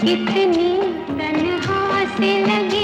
कितनी तन्हा से लगी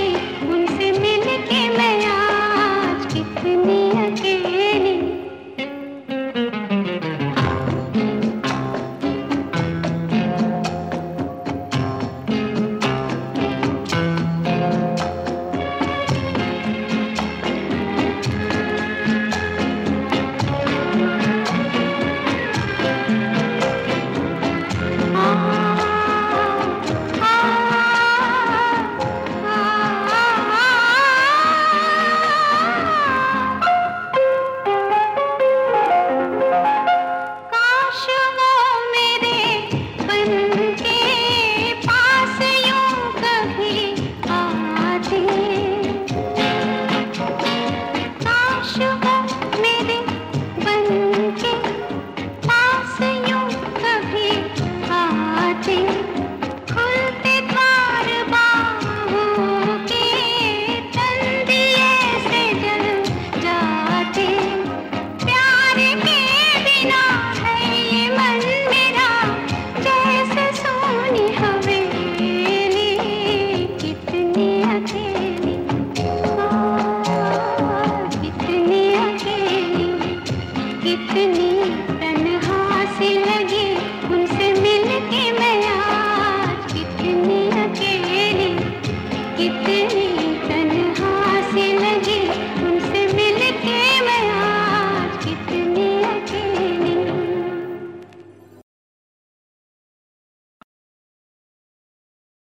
लगी उनसे मिलके मैं आज कितनी अकेली कितनी तन्हा